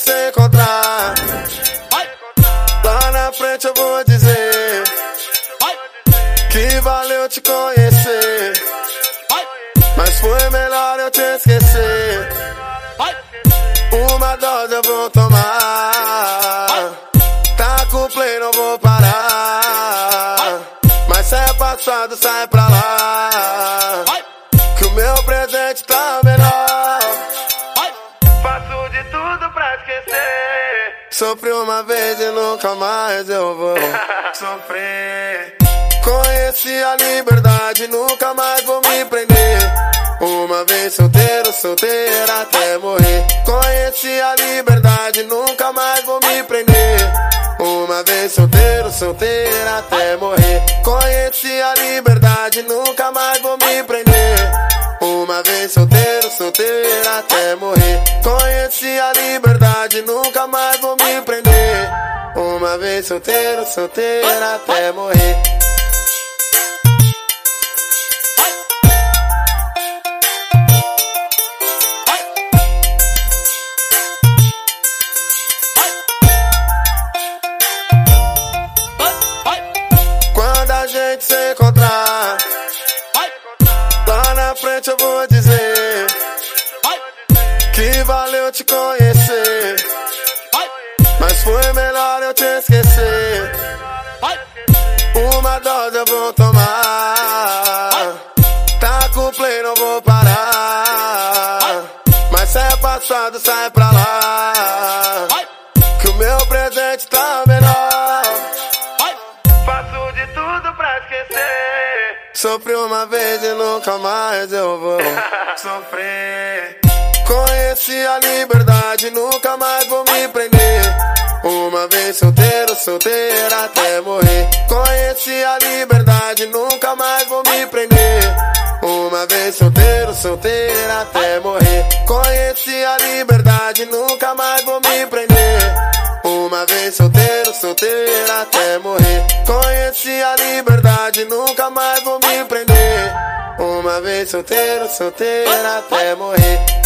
te se encontrar. Lá na frente eu vou dizer que valeu te conhecer. Mas foi melhor eu te esquecer. Uma dose eu vou tomar. Tá com play, não vou parar. Mas se é passado, sai pra lá. Que o meu presente tá melhor. Sofri uma vez e nunca mais eu vou sofrer. Conheci a liberdade, nunca mais vou me prender. Uma vez solteiro, solteira até morrer. Conheci a liberdade, nunca mais vou me prender. Uma vez solteiro, solteira até morrer. Conheci a liberdade, nunca mais vou me prender. Uma vez solteiro, solteira até morrer. Conheci a liberdade, nunca mais vou me prender. Uma vez solteiro, solteira até morrer. Quando a gente se encontrar, lá na frente eu vou que valeu te conhecer. Mas foi melhor eu te esquecer. Uma dose eu vou tomar. Tá com play, não vou parar. Mas se é passado, sai pra lá. Que o meu presente tá melhor. Faço de tudo pra esquecer. Sofri uma vez e nunca mais eu vou sofrer. Conheci a liberdade, nunca mais vou me prender. Uma vez solteiro, solteira até morrer. Conheci a liberdade, nunca mais vou me prender. Uma vez solteiro, solteira até morrer. Conheci a liberdade, nunca mais vou me prender. Uma vez solteiro, solteira até morrer. Conheci a liberdade, nunca mais vou me prender. Uma vez solteiro, solteira até morrer.